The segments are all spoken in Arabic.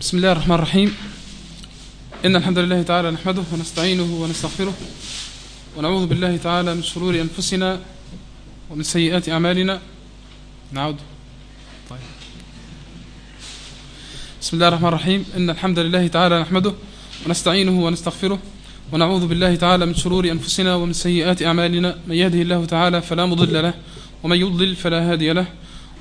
بسم الله الرحمن الرحيم. إن الحمد لله تعالى نحمده ونستعينه ونستغفره ونعوذ بالله تعالى من شرور أنفسنا ومن سيئات أعمالنا. نعود. طيب. بسم الله الرحمن الرحيم. إن الحمد لله تعالى نحمده ونستعينه ونستغفره ونعوذ بالله تعالى من شرور أنفسنا ومن سيئات أعمالنا. من يهده الله تعالى فلا مضل له ومن يضلل فلا هادي له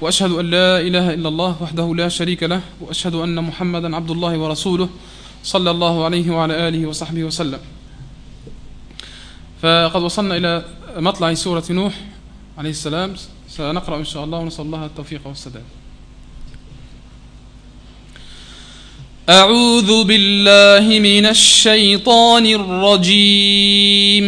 وأشهد أن لا إله إلا الله وحده لا شريك له وأشهد أن محمدا عبد الله ورسوله صلى الله عليه وعلى آله وصحبه وسلم. فقد وصلنا إلى مطلع سورة نوح عليه السلام. سنقرأ إن شاء الله ونسأل الله التوفيق والسداد. أعوذ بالله من الشيطان الرجيم.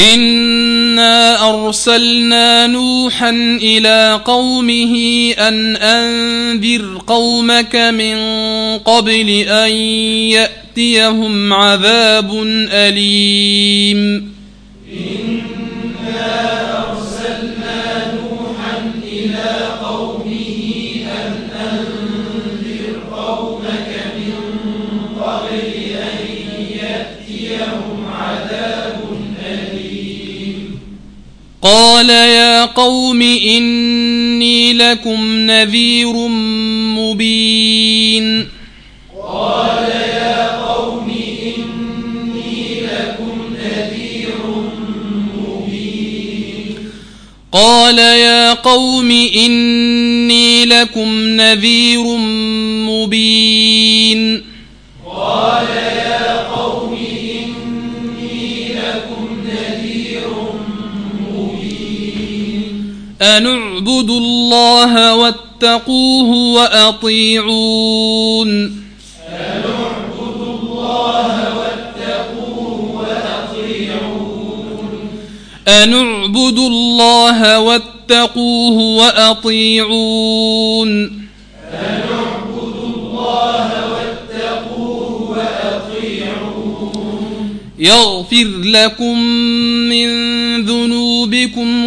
إنا أرسلنا نوحا إلى قومه أن أنذر قومك من قبل أن يأتيهم عذاب أليم قال يا قوم إني لكم نذير مبين. قال يا قوم إني لكم نذير مبين. أن اعبدوا الله واتقوه وأطيعون أن اعبدوا الله واتقوه وأطيعون يغفر لكم من ذنوبكم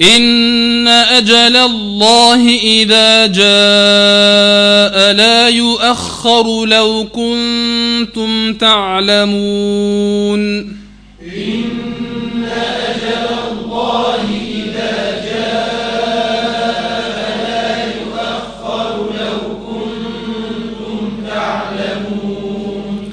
إن أجل الله إذا جاء لا يؤخر لو كنتم تعلمون. إن أجل الله إذا جاء لا يؤخر لو كنتم تعلمون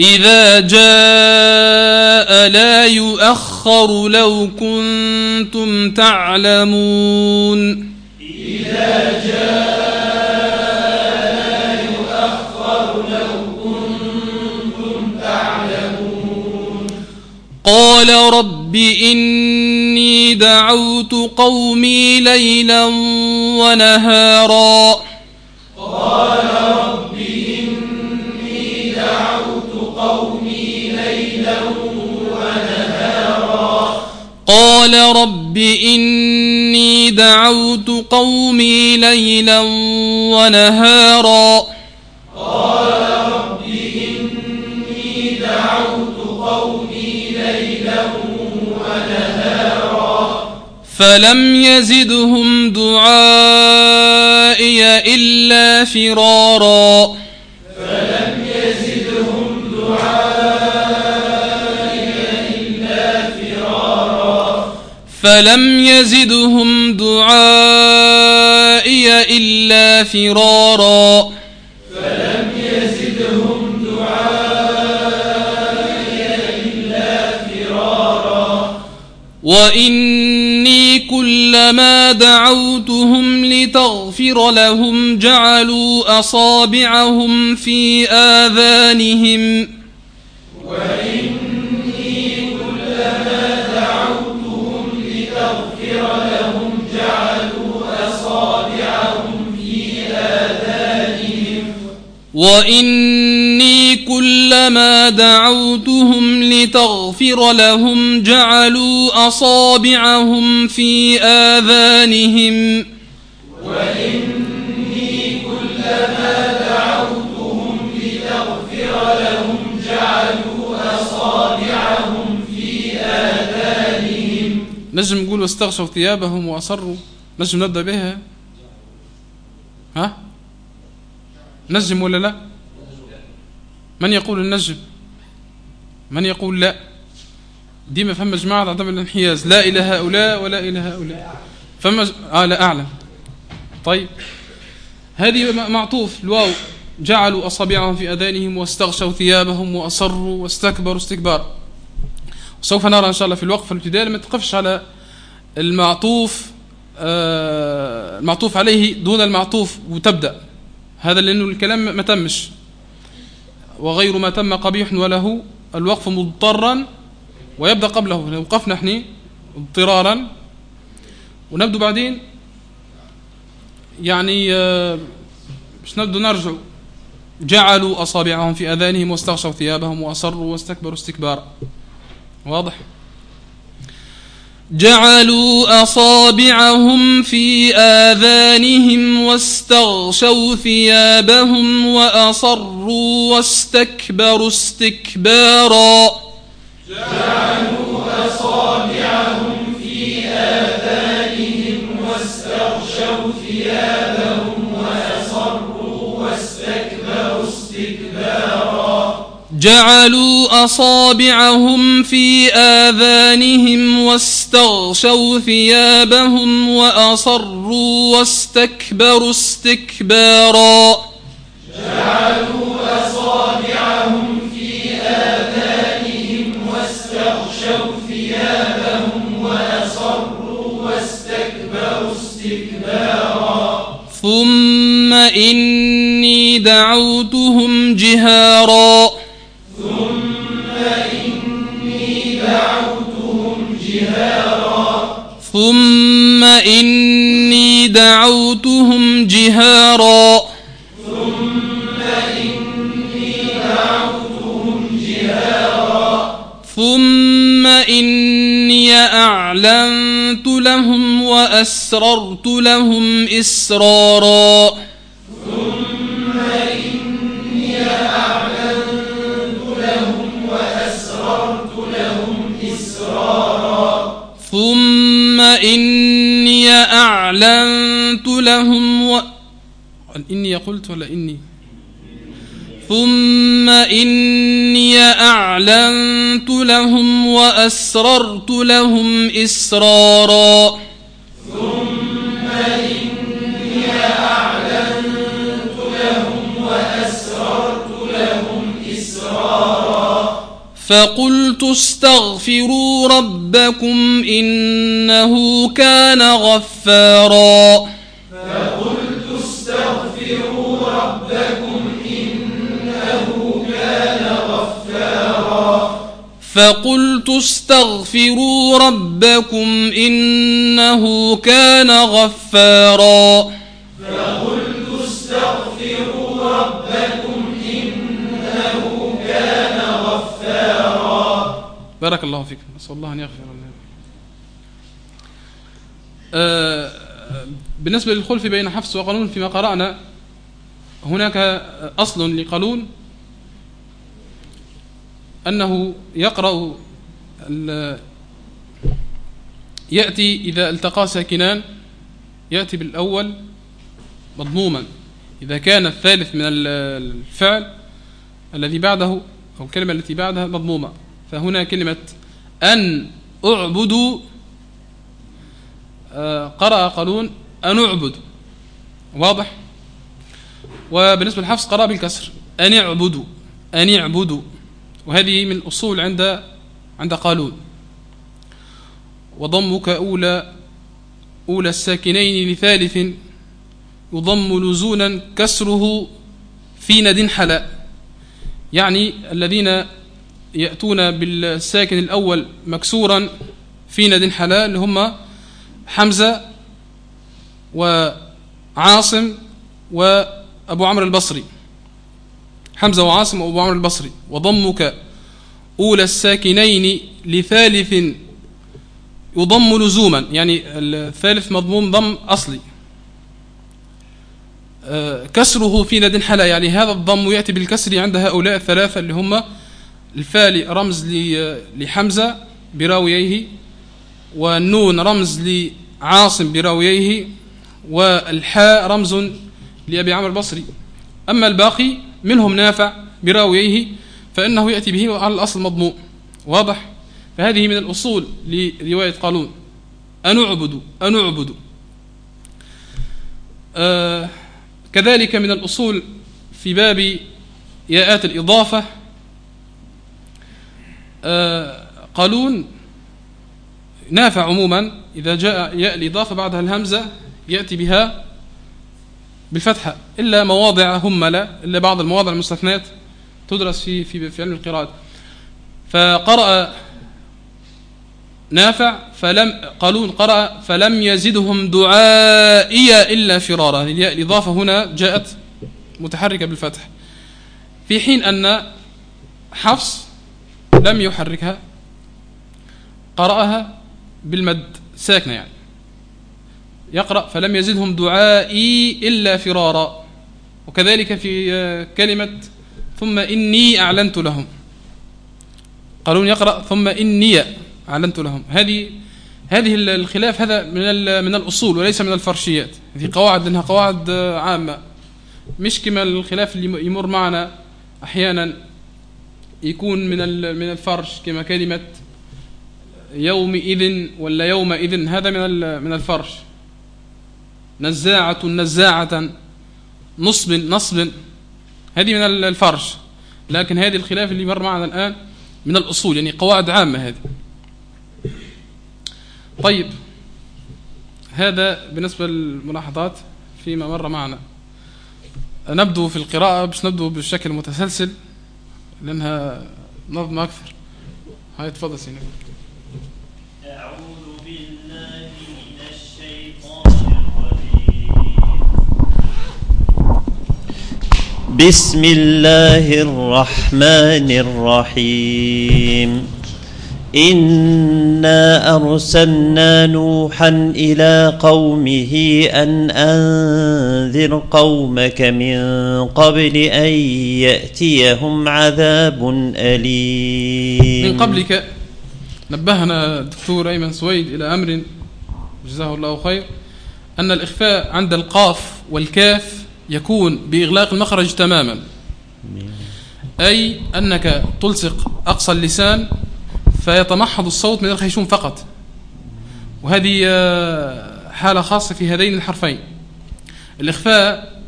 إذا جاء لا يؤخر لو كنتم تعلمون. إذا جاء لا يؤخر لو كنتم تعلمون قال رب إني دعوت قومي ليلا ونهارا. قال رب إني دعوت قومي ليلا ونهارا. قال رب إني دعوت قومي ليلا ونهارا فلم يزدهم دعائي إلا فرارا. فلم يزدهم دعائي فلم يزدهم دعائي إلا فرارا فلم يزدهم دعائي إلا فرارا وإني كلما دعوتهم لتغفر لهم جعلوا أصابعهم في آذانهم وإني وإني كلما دعوتهم لتغفر لهم جعلوا أصابعهم في آذانهم وإني كلما دعوتهم لتغفر لهم جعلوا أصابعهم في آذانهم نجم نقول واستغشوا ثيابهم وأصروا. نجم نبدأ بها. ها؟ نجم ولا لا؟ من يقول النجم؟ من يقول لا؟ ديما فما جماعة عدم الانحياز. لا إلى هؤلاء ولا إلى هؤلاء. فما ج... آه لا أعلم. طيب. هذه معطوف. الواو. جعلوا أصابعهم في أذانهم واستغشوا ثيابهم وأصروا واستكبروا استكبار. سوف نرى إن شاء الله في الوقف الابتدائي ما تقفش على المعطوف آه المعطوف عليه دون المعطوف وتبدأ. هذا لأنه الكلام ما تمش. وغير ما تم قبيح وله الوقف مضطرا ويبدأ قبله. وقفنا إحنا اضطرارا. ونبدو بعدين. يعني مش نبدو نرجع. جعلوا أصابعهم في أذانهم واستغشوا ثيابهم وأصروا واستكبروا استكبارا. واضح؟ جعلوا أصابعهم في آذانهم واستغشوا ثيابهم وأصروا واستكبروا استكبارا. جعلوا جعلوا أصابعهم في آذانهم واستغشوا ثيابهم وأصروا واستكبروا استكبارا. جعلوا أصابعهم في آذانهم واستغشوا ثيابهم وأصروا واستكبروا استكبارا ثم إني دعوتهم جهارا. ثم إني دعوتهم جهارا. ثم إني دعوتهم جهارا ثم إني أعلنت لهم وأسررت لهم إسرارا. إني أعلنت لهم و... إني قلت ولا إني؟ ثم إني أعلنت لهم وأسررت لهم إسرارا. فقلت استغفروا ربكم إنه كان غفارا. فقلت استغفروا ربكم إنه كان غفارا. فقلت استغفروا ربكم إنه كان غفارا بارك الله فيكم نسأل الله أن يغفر لنا. آه بالنسبة للخلف بين حفص وقانون فيما قرأنا هناك أصل لقانون أنه يقرأ يأتي إذا التقى ساكنان يأتي بالأول مضموما. إذا كان الثالث من الفعل الذي بعده أو الكلمة التي بعدها مضمومة. فهنا كلمة أن أعبد آه، قرأ قالون أن أعبد واضح؟ وبالنسبة للحفص قرأ بالكسر. أن اعبدوا أن اعبدوا. وهذه من الأصول عند عند قالون. وضمك أولى أولى الساكنين لثالث. يضم لزونا كسره في ند حلا يعني الذين يأتون بالساكن الأول مكسورا في ند حلا اللي هم حمزة وعاصم وأبو عمرو البصري. حمزة وعاصم وأبو عمرو البصري. وضمك أولى الساكنين لثالث يضم لزوما. يعني الثالث مضموم ضم أصلي. آه، كسره في ند حلا. يعني هذا الضم يأتي بالكسر عند هؤلاء الثلاثة اللي هم الفال رمز لحمزة براوييه والنون رمز لعاصم براوييه والحاء رمز لأبي عمرو البصري. أما الباقي منهم نافع براويه فإنه يأتي به على الأصل مضموم واضح؟ فهذه من الأصول لرواية قالون. أن اعبدوا أن اعبدوا آه كذلك من الأصول في باب ياءات الإضافة قالون نافع عموما إذا جاء ياء الإضافة بعدها الهمزة يأتي بها بالفتحة إلا مواضع هملة إلا بعض المواضع المستثنات تدرس في في في علم القراءات فقرأ نافع فلم قالون قرأ فلم يزدهم دعائي إلا فرارا. الإضافة هنا جاءت متحركة بالفتح. في حين أن حفص لم يحركها قرأها بالمد ساكنة يعني. يقرأ فلم يزدهم دعائي إلا فرارا. وكذلك في كلمة ثم إني أعلنت لهم. قالون يقرأ ثم إني أعلنت لهم. هذه هذه الخلاف هذا من من الأصول وليس من الفرشيات. هذه قواعد لأنها قواعد عامة. مش كما الخلاف اللي يمر معنا أحيانا. يكون من من الفرش كما كلمة يومئذ ولا يومئذ هذا من من الفرش. نزاعة نزاعة نصب نصب هذه من الفرش. لكن هذه الخلاف اللي مر معنا الآن من الأصول يعني قواعد عامة هذه. طيب هذا بالنسبة للملاحظات فيما مر معنا. نبدو في القراءة باش نبدو بالشكل المتسلسل. لأنها نظم أكثر. هاي تفضل سيني بسم الله الرحمن الرحيم. إنا أرسلنا نوحا إلى قومه أن أنذر قومك من قبل أن يأتيهم عذاب أليم من قبلك نبهنا الدكتور أيمن سويد إلى أمر جزاه الله خير أن الإخفاء عند القاف والكاف يكون بإغلاق المخرج تماما. أي أنك تلصق أقصى اللسان فيتمحض الصوت من الخيشوم فقط. وهذه آه، حالة خاصة في هذين الحرفين. الإخفاء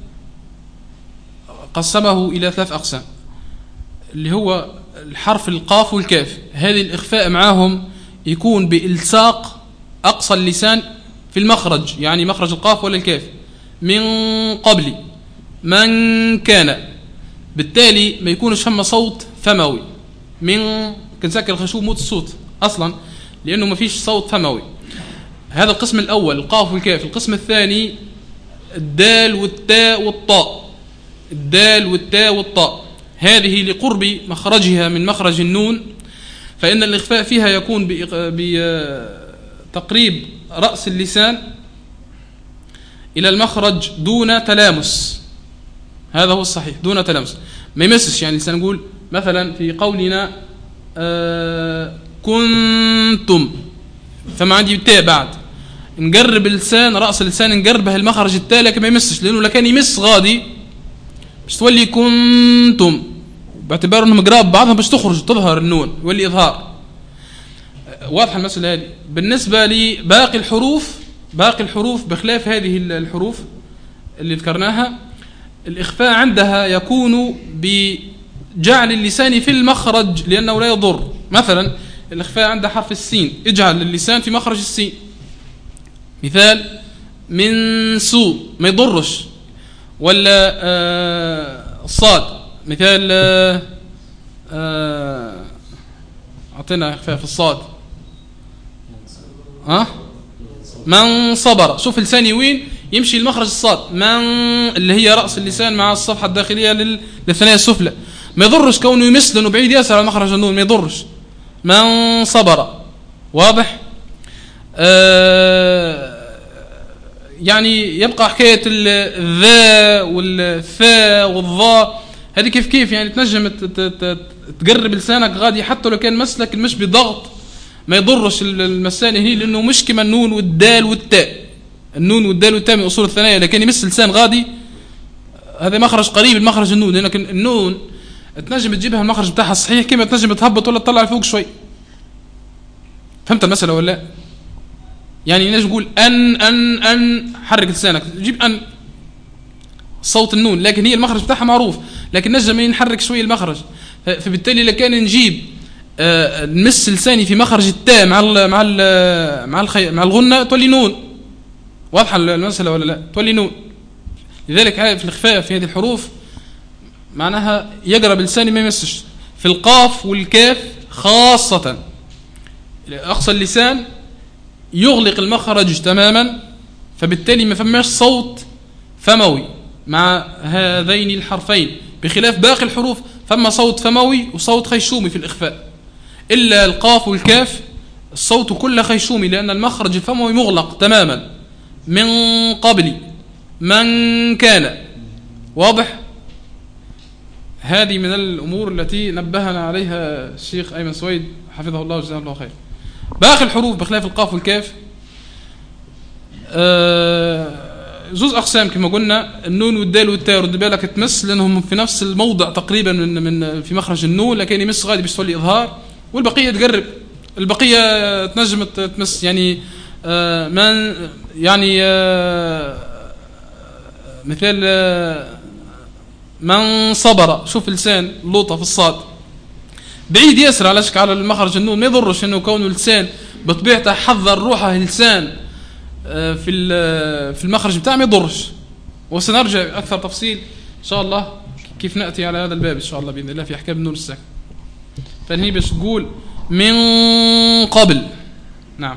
قسمه إلى ثلاث أقسام اللي هو الحرف القاف والكاف. هذه الإخفاء معهم يكون بإلصاق أقصى اللسان في المخرج يعني مخرج القاف ولا الكاف. من قبل من كان. بالتالي ما يكونش فما صوت فموي. من كنسكر الخشوم موت الصوت أصلا لأنه ما فيش صوت فموي. هذا القسم الأول القاف والكاف. القسم الثاني الدال والتاء والطاء. الدال والتاء والطاء. هذه لقرب مخرجها من مخرج النون فإن الإخفاء فيها يكون بتقريب رأس اللسان إلى المخرج دون تلامس. هذا هو الصحيح دون تلامس. ما يمسش يعني سنقول مثلا في قولنا آه كنتم. فما عندي تاء بعد. نقرب اللسان رأس اللسان نقربه المخرج التاء لكن ما يمسش لأنه لكان يمس غادي. باش تولي كنتم. باعتبار إنهم قراب بعضهم باش تخرج تظهر النون يولي إظهار. واضحه المسألة هذه. بالنسبة لباقي الحروف باقي الحروف بخلاف هذه الحروف اللي ذكرناها الإخفاء عندها يكون بجعل اللسان في المخرج لأنه لا يضر. مثلا الإخفاء عند حرف السين. اجعل اللسان في مخرج السين. مثال من سوء. ما يضرش. ولا آه الصاد مثال آه آه أعطينا إخفاء في الصاد. ها؟ من صبر. شوف لساني وين؟ يمشي المخرج الصاد. من اللي هي رأس اللسان مع الصفحة الداخلية للثنايا السفلى. ما يضرش كونه يمس لأنه بعيد يسار على مخرج النون ما يضرش. من صبر. واضح؟ آه يعني يبقى حكاية الذا والثاء والظاء هذه كيف كيف؟ يعني تنجم تقرب لسانك غادي حتى لو كان مسلك مش بضغط. ما يضرش المسألة هي لأنه مش كما النون والدال والتاء. النون والدال والتاء من أصول الثنايا. لكن يمس لسان غادي هذا مخرج قريب المخرج النون. لكن النون تنجم تجيبها المخرج بتاعها الصحيح كما تنجم تهبط ولا تطلع لفوق شوي. فهمت المسألة ولا؟ لا يعني نجم نقول أن أن أن؟ حرك لسانك. جيب أن. صوت النون لكن هي المخرج بتاعها معروف لكن نجم نحرك شوية المخرج. فبالتالي لكان نجيب آه، نمس لساني في مخرج التاء مع ال مع ال مع الخي مع الغنة تولي نون. واضحة المسألة ولا لا؟ تولي نون. لذلك في الاخفاء في هذه الحروف معناها يقرب لساني ما يمسش. في القاف والكاف خاصة. أقصى اللسان يغلق المخرج تماما فبالتالي ما فماش صوت فموي. مع هذين الحرفين. بخلاف باقي الحروف فما صوت فموي وصوت خيشومي في الإخفاء. إلا القاف والكاف الصوت كله خيشومي لأن المخرج الفموي مغلق تماما. من قبل من كان. واضح؟ هذه من الأمور التي نبهنا عليها الشيخ أيمن سويد حفظه الله وجزاه الله خير. باقي الحروف بخلاف القاف والكاف آه، جزء أقسام كما قلنا النون والدال والتاء رد بالك تمس لأنهم في نفس الموضع تقريبا من من في مخرج النون لكن يمس غادي باش تولي إظهار. والبقية تقرب. البقية تنجم تمس يعني آه من يعني آه مثال من صبر. شوف لسان لوطة في الصاد. بعيد ياسر على شك على المخرج النون ما يضرش إنه كونه لسان؟ بطبيعته حذر روحه لسان. آه، في في المخرج بتاعه ما يضرش. وسنرجع أكثر تفصيل إن شاء الله. كيف نأتي على هذا الباب إن شاء الله بإذن الله في أحكام النون الساكن فهي باش تقول من قبل. نعم.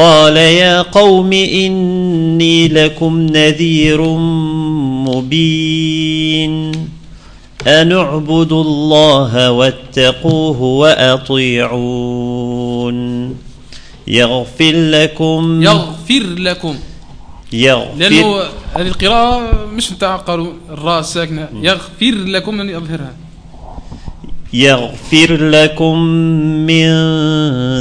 قال يا قوم إني لكم نذير مبين. أن اعبدوا الله واتقوه وأطيعون. يغفر لكم. يغفر لكم. يغفر. لأنه هذه القراءة مش متعقل الراء الساكنة يغفر لكم أن أظهرها يغفر لكم من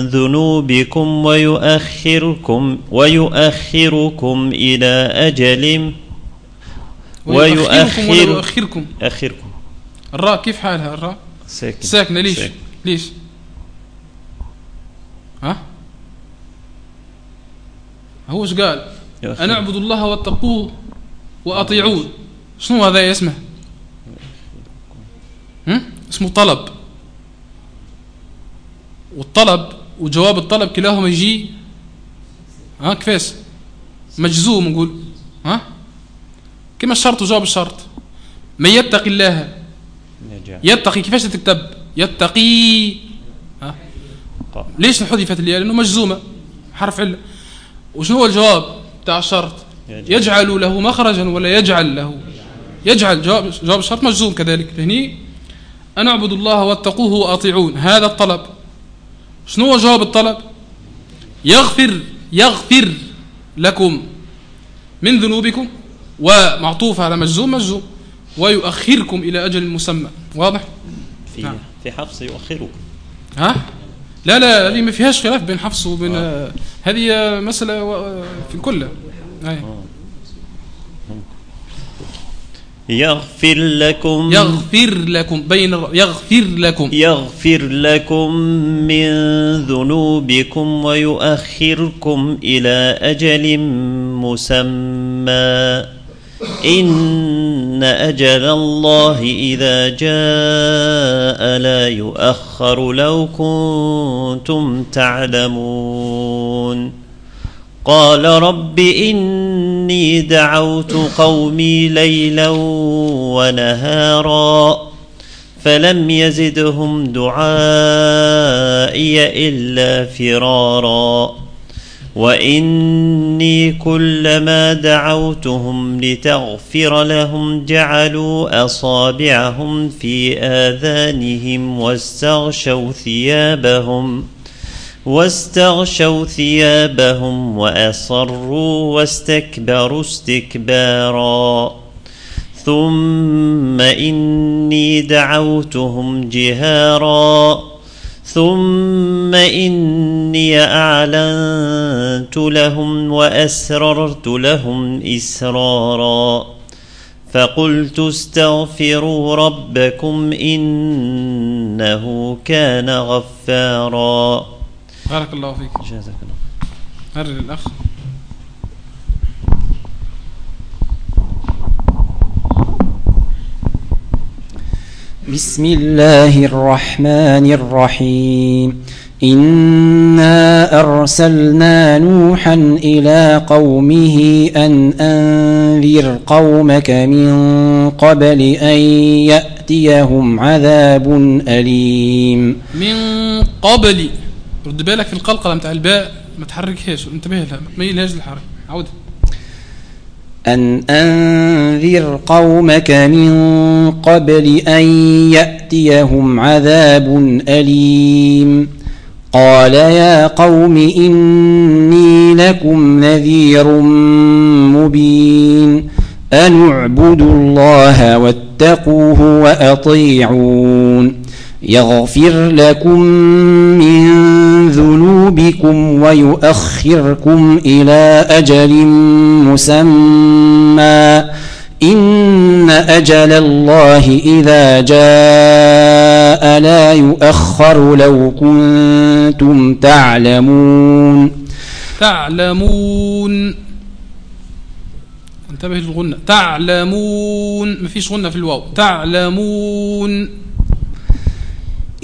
ذنوبكم ويؤخركم ويؤخركم إلى أجل ويؤخركم ويؤخركم. أخركم. الراء كيف حالها الراء؟ ساكن. ساكنة ليش؟ ساكن. ليش؟ ها؟ هو إيش قال. أن اعبدوا الله واتقوه وأطيعون. شنو هذا اسمه؟ هم؟ اسمه طلب. والطلب وجواب الطلب كلاهما يجي ها كيفاش مجزوم نقول ها؟ كما الشرط وجواب الشرط. من يتقي الله. يتقي كيفاش تكتب يتقي ها؟ قا- ليش حذفت الياء لأنه مجزومة. حرف عله وشنو هو الجواب بتاع الشرط؟ يجعل. يجعل له مخرجا ولا يجعل له؟ يجعل. جواب جواب الشرط مجزوم كذلك. هني أن اعبدوا الله واتقوه وأطيعون. هذا الطلب. شنو هو جواب الطلب؟ يغفر يغفر لكم من ذنوبكم ومعطوف على مجزوم مجزوم ويؤخركم إلى أجل مسمى. واضح؟ في نعم. في حفص يؤخركم. ها؟ لا لا هذه ما فيهاش خلاف بين حفص وبين آه. هذه آه، مسألة في الكل. أي. يغفر لكم يغفر لكم بين يغفر لكم. يغفر لكم من ذنوبكم ويؤخركم إلى أجل مسمى. إن أجل الله إذا جاء لا يؤخر لو كنتم تعلمون. قال رب إني دعوت قومي ليلا ونهارا فلم يزدهم دعائي إلا فرارا وإني كلما دعوتهم لتغفر لهم جعلوا أصابعهم في آذانهم واستغشوا ثيابهم واستغشوا ثيابهم وأصروا واستكبروا استكبارا. ثم إني دعوتهم جهارا. ثم إني أعلنت لهم وأسررت لهم إسرارا. فقلت استغفروا ربكم إنه كان غفارا. بارك الله فيك. جزاك الله هرر الأخ. بسم الله الرحمن الرحيم. إنا أرسلنا نوحا إلى قومه أن أنذر قومك من قبل أن يأتيهم عذاب أليم. من قبل. رد بالك في القلقلة متاع الباء ما تحركهاش انتبه لها ما تميلهاش للحركة. عودها أن أنذر قومك من قبل أن يأتيهم عذاب أليم. قال يا قوم إني لكم نذير مبين. أن اعبدوا الله واتقوه وأطيعون. يغفر لكم من ذنوبكم ويؤخركم إلى أجل مسمى. إن أجل الله إذا جاء لا يؤخر لو كنتم تعلمون. تعلمون. انتبه للغنة. تعلمون. ما فيش غنة في الواو. تعلمون.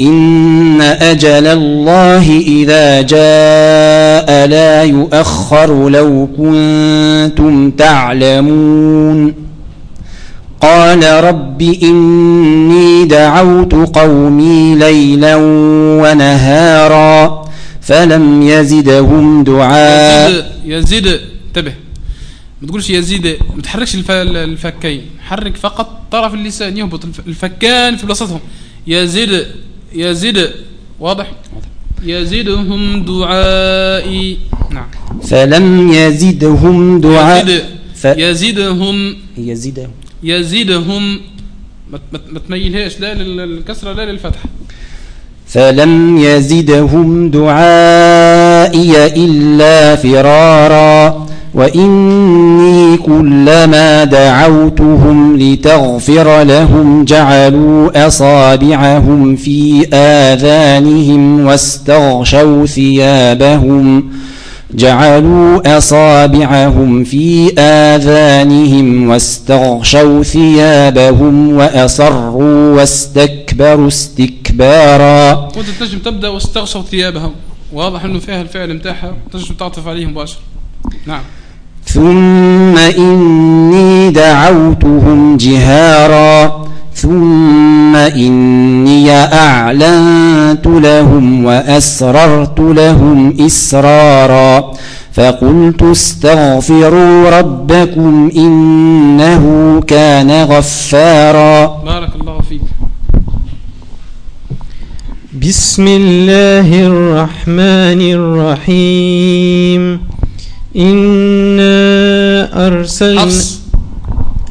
إن أجل الله إذا جاء لا يؤخر لو كنتم تعلمون. قال رب إني دعوت قومي ليلا ونهارا فلم يزدهم دعاء. يزيد انتبه. ما تقولش يزيد ما تحركش الف... الفكين. حرك فقط طرف اللسان يهبط الف... الفكان في بلاصتهم يزيد. يزيد واضح؟ يزيدهم دعائي. نعم. فلم يزدهم دعاء. يزيد ف... يزيدهم يزدهم يزيدهم. ما تميلهاش لا للكسرة لا للفتح فلم يزدهم دعائي إلا فرارا. وإني كلما دعوتهم لتغفر لهم جعلوا أصابعهم في آذانهم واستغشوا ثيابهم جعلوا أصابعهم في آذانهم واستغشوا ثيابهم وأصروا واستكبروا استكبارا وانت تنجم تبدأ واستغشوا ثيابهم. واضح إنه فيها الفعل متاعها تنجم تعطف عليهم مباشره نعم. ثم إني دعوتهم جهارا. ثم إني أعلنت لهم وأسررت لهم إسرارا. فقلت استغفروا ربكم إنه كان غفارا. بارك الله فيك. بسم الله الرحمن الرحيم. إنا أرسلنا حفص.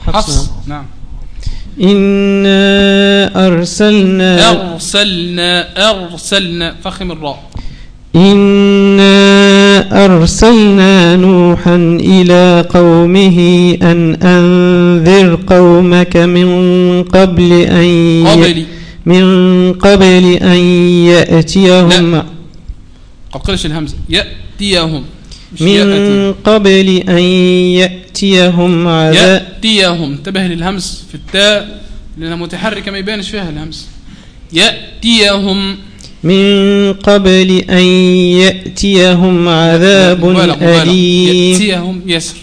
حفص نعم. إنا أرسلنا أرسلنا أرسلنا فخم الراء. إنا أرسلنا نوحا إلى قومه أن أنذر قومك من قبل أن ي... قبلي. من قبل أن يأتيهم لا. قلش الهمزة يأتيهم. من. قبل أن يأتيهم عذاب. يأتيهم. انتبه للهمز في التاء لأنها متحركة ما يبانش فيها الهمز يأتيهم. من قبل أن يأتيهم عذاب. أليم. يأتيهم يسر.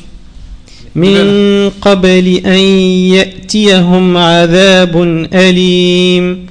من قبل أن يأتيهم عذاب أليم.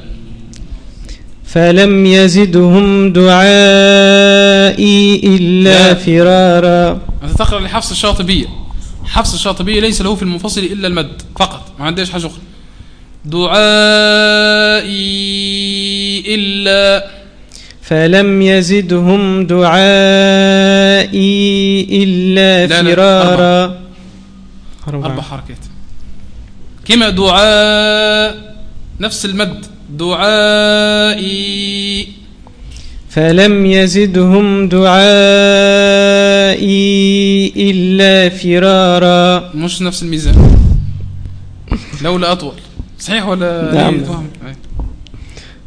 فلم يزدهم دعائي إلا لا. فرارا. أنت تقرأ لحفص الشاطبية حفص الشاطبية ليس له في المنفصل إلا المد فقط. ما عندهاش حاجة أخرى. دعائي إلا فلم يزدهم دعائي إلا لا، لا، فرارا. أربع حركات. كما دعاء نفس المد. دعائي. فلم يزدهم دعائي إلا فرارا. مش نفس الميزان. لولا أطول. صحيح ولا نعم.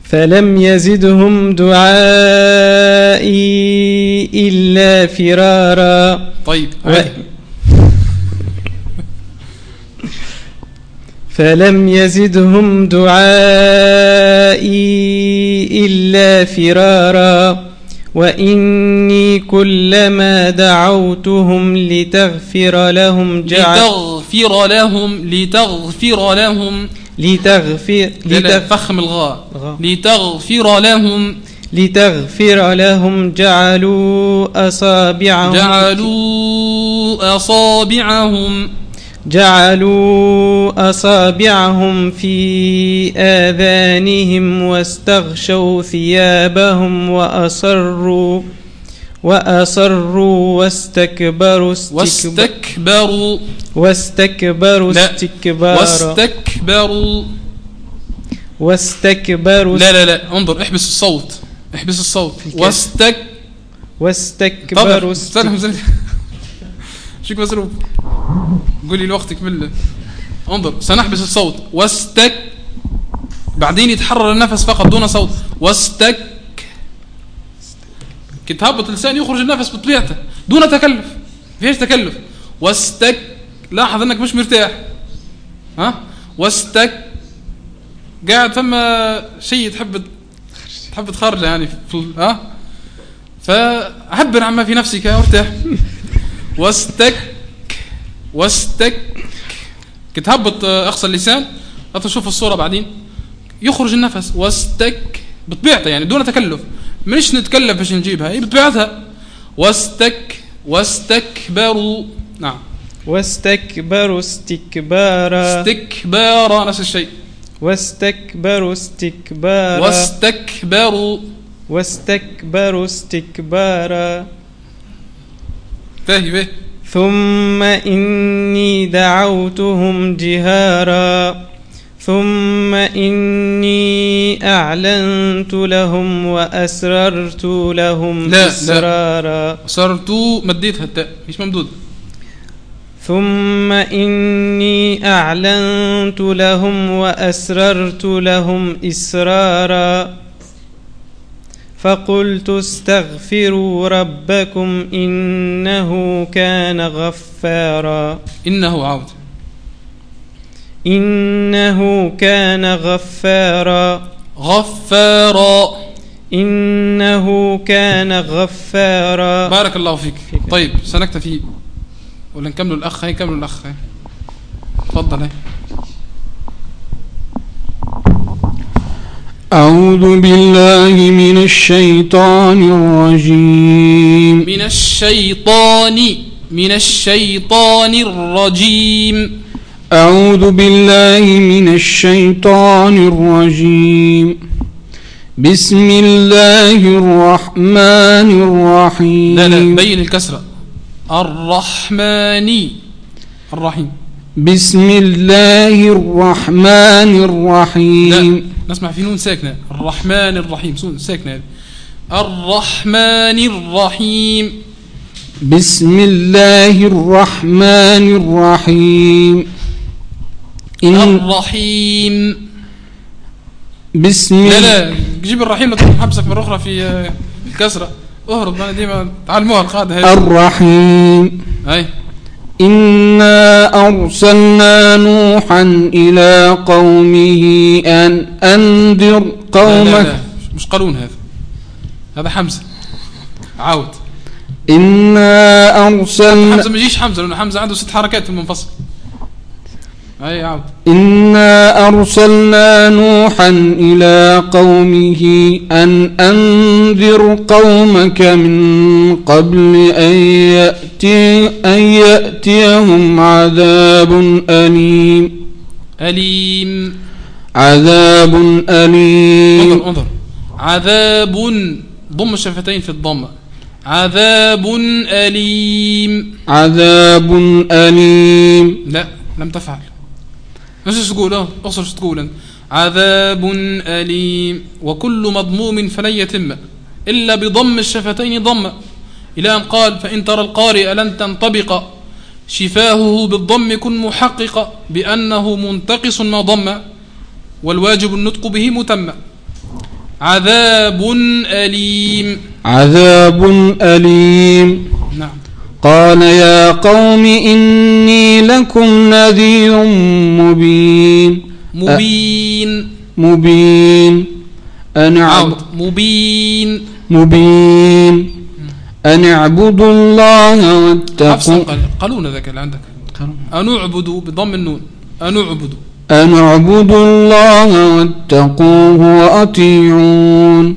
فلم يزدهم دعائي إلا فرارا. طيب عادي. فلم يزدهم دعائي إلا فرارا وإني كلما دعوتهم لتغفر لهم جعل لتغفر لهم لتغفر لهم. لتغفر لا لا لتغ- فخم الغاء. غاء. لتغفر لهم. لتغفر لهم جعلوا أصابعهم جعلوا أصابعهم. جعلوا أصابعهم في آذانهم واستغشوا ثيابهم وأصروا وأصروا واستكبروا استكبارا واستكبروا واستكبروا استكبارا واستكبروا. واستكبروا لا لا لا. انظر احبس الصوت. احبس الصوت. واستك واستكبروا استنى شيك مسروق قولي الوقت كمل انظر سنحبس الصوت. واستك. بعدين يتحرر النفس فقط دون صوت. واستك. كي تهبط اللسان يخرج النفس بطبيعته دون تكلف. فيش تكلف. واستك. لاحظ إنك مش مرتاح. ها؟ واستك. قاعد فما شيء تحب تحب تخرجه يعني ها؟ فعبر عما في نفسك وارتاح واستك. واستك. كي تهبط آه، أقصى اللسان. تشوف الصورة بعدين. يخرج النفس. واستك. بطبيعته يعني دون تكلف. مش نتكلف باش نجيبها؟ هي بطبيعتها. واستك. واستكبروا نعم. واستكبروا استكبارا استكبارا نفس الشيء. واستكبروا استكبارا واستكبروا واستكبروا استكبارا فاهم فاهم ثم إني دعوتهم جهارا ثم إني أعلنت لهم وأسررت لهم لا، لا. إسرارا صرت مديتها التاء مش ممدود ثم إني أعلنت لهم وأسررت لهم إسرارا فقلت استغفروا ربكم إنه كان غفارا. إنه عود إنه كان غفارا. غفارا. إنه كان غفارا. بارك الله فيك. طيب سنكتفي. ولا نكمل الأخ هي كملوا الأخ هي تفضل هي أعوذ بالله من الشيطان الرجيم. من الشيطان من الشيطان الرجيم. أعوذ بالله من الشيطان الرجيم. بسم الله الرحمن الرحيم. لا لا بين الكسرة. الرحمن الرحيم. بسم الله الرحمن الرحيم. لا نسمع في نون ساكنة. الرحمن الرحيم سون ساكنة. الرحمن الرحيم. بسم الله الرحمن الرحيم. إن الرحيم. بسم لا لا جيب الرحيم حبسك مرة أخرى في آه، الكسرة اهرب أنا ديما تعلموها القاعدة هذه. الرحيم. هاي إنا أرسلنا نوحا إلى قومه أن أنذر لا لا, قومك لا. مش قانون هذا. هذا حمزة. عاود. إنا أرسلنا حمزة ما يجيش حمزة لأنه حمزة عنده ست حركات في المنفصل. إنا أرسلنا نوحا إلى قومه أن أنذر قومك من قبل أن يأتي أن يأتيهم عذاب أليم. أليم. عذاب أليم. انظر انظر. عذاب ضم الشفتين في الضمة عذاب أليم. عذاب أليم. لا لم تفعل. إيش تقول؟ آه إيش تقول؟ عذاب أليم. وكل مضموم فلن يتم إلا بضم الشفتين ضم. إلى أن قال فإن ترى القارئ لن تنطبق. شفاهه بالضم كن محقق بأنه منتقص ما ضم. والواجب النطق به متم. عذاب أليم. عذاب أليم. قال يا قوم إني لكم نذير مبين. مبين. مبين. أن أعبد. مبين. مبين. أن اعبدوا الله واتقوا. قال قالون ذاك اللي عندك. أنعبد بضم النون. أنعبد. أن اعبدوا الله واتقوه وأطيعون.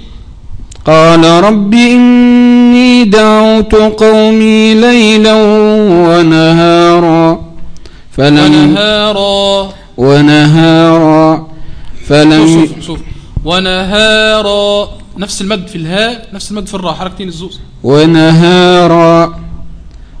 قال رب إني دعوت قومي ليلا ونهارا فلم ونهارا. ونهارا فلم شوف شوف, ونهارا. نفس المد في الهاء نفس المد في الراء. حركتين الزوز. ونهارا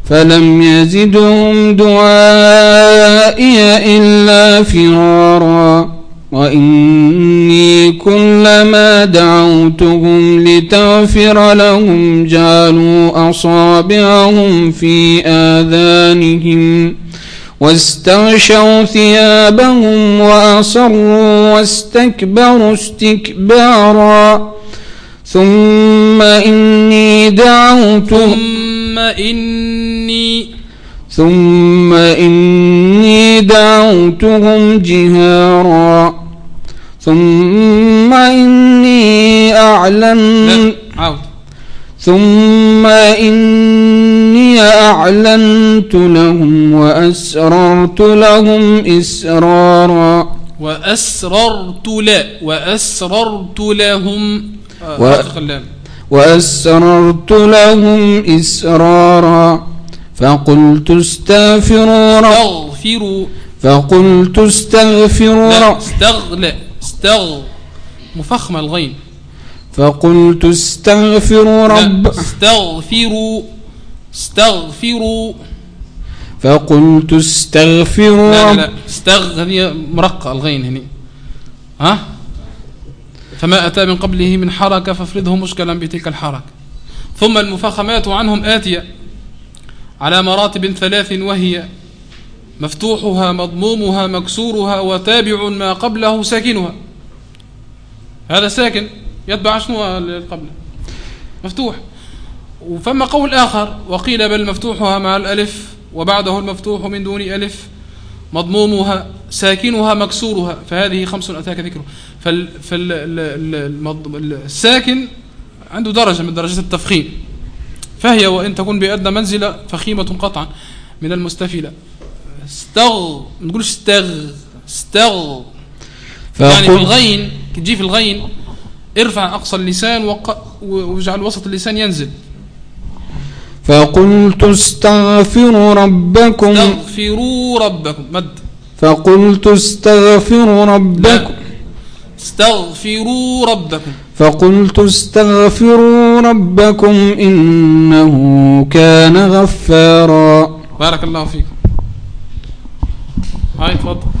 فلم يزدهم دعائي إلا فرارا وإني كلما دعوتهم لتغفر لهم جعلوا أصابعهم في آذانهم واستغشوا ثيابهم وأصروا واستكبروا استكبارا ثم إني دعوتهم ثم إني ثم إني دعوتهم جهارا ثم إني عاود. ثم إني أعلنت لهم وأسررت لهم إسرارا. وأسررت لا وأسررت لهم آه،. وأسررت لهم إسرارا. فقلت استغفروا فقلت استغفروا رب استغ مفخمة الغين. فقلت استغفروا رب. استغفروا استغفروا. فقلت استغفروا لا لا لا استغ هذه مرقة الغين هنا ها؟ فما أتى من قبله من حركة فافرضه مشكلا بتلك الحركة. ثم المفخمات عنهم آتية على مراتب ثلاث وهي مفتوحها مضمومها مكسورها وتابع ما قبله ساكنها. هذا ساكن يتبع شنو اللي قبله؟ مفتوح. وفما قول آخر وقيل بل مفتوحها مع الألف وبعده المفتوح من دون ألف مضمومها ساكنها مكسورها فهذه خمس أتاك ذكره. فال فال ال- ال- المض- الساكن عنده درجة من درجات التفخيم. فهي وإن تكون بأدنى منزلة فخيمة قطعا من المستفلة استغ ما تقولش استغ استغ. يعني في الغين تجي في الغين ارفع أقصى اللسان واجعل وسط اللسان ينزل. فقلت استغفروا ربكم. استغفروا ربكم. مد. فقلت استغفروا ربكم. استغفروا ربكم. فقلت استغفروا ربكم إنه كان غفارا. بارك الله فيكم. هاي تفضل.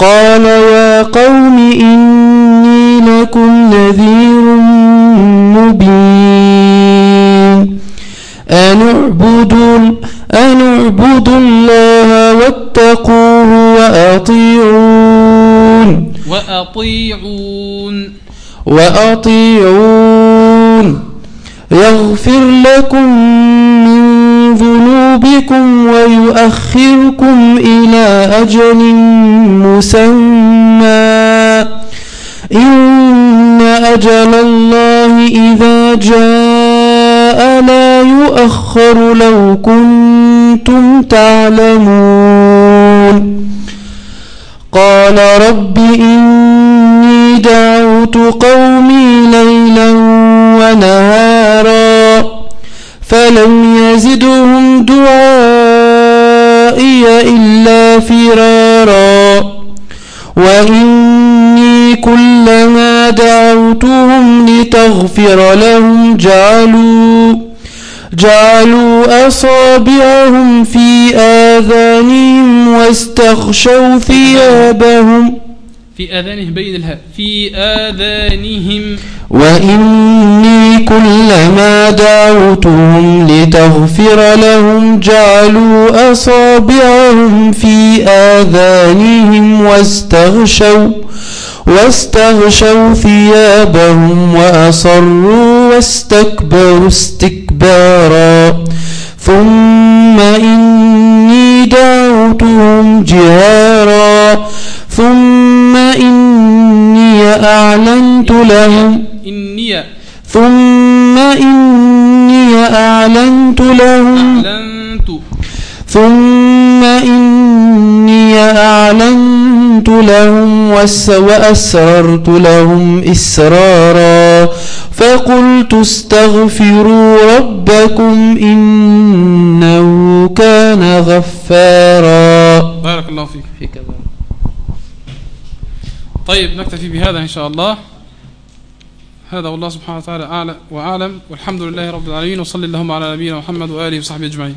قال يا قوم إني لكم نذير مبين أن اعبدوا أن اعبدوا الله واتقوه وأطيعون وأطيعون وأطيعون يغفر لكم من ذنوبكم ويؤخركم إلى أجل مسمى. إن أجل الله إذا جاء لا يؤخر لو كنتم تعلمون. قال رب إني دعوت قومي ليلا ونهارا فلم يزدهم دعائي إلا فرارا. وإني كلما دعوتهم لتغفر لهم جعلوا جعلوا أصابعهم في آذانهم واستغشوا ثيابهم. في آذانهم بين الهاء في آذانهم. وإني كلما دعوتهم لتغفر لهم جعلوا أصابعهم في آذانهم واستغشوا واستغشوا ثيابهم وأصروا واستكبروا استكبارا. ثم إني دعوتهم جهارا. ثم أعلنت لهم. إني ثم إني أعلنت لهم. أعلنت. ثم إني أعلنت لهم وأسررت لهم إسرارا. فقلت استغفروا ربكم إنه كان غفارا. بارك الله فيك. فيك طيب نكتفي بهذا إن شاء الله. هذا والله سبحانه وتعالى أعلى وأعلم والحمد لله رب العالمين وصلي اللهم على نبينا محمد وآله وصحبه أجمعين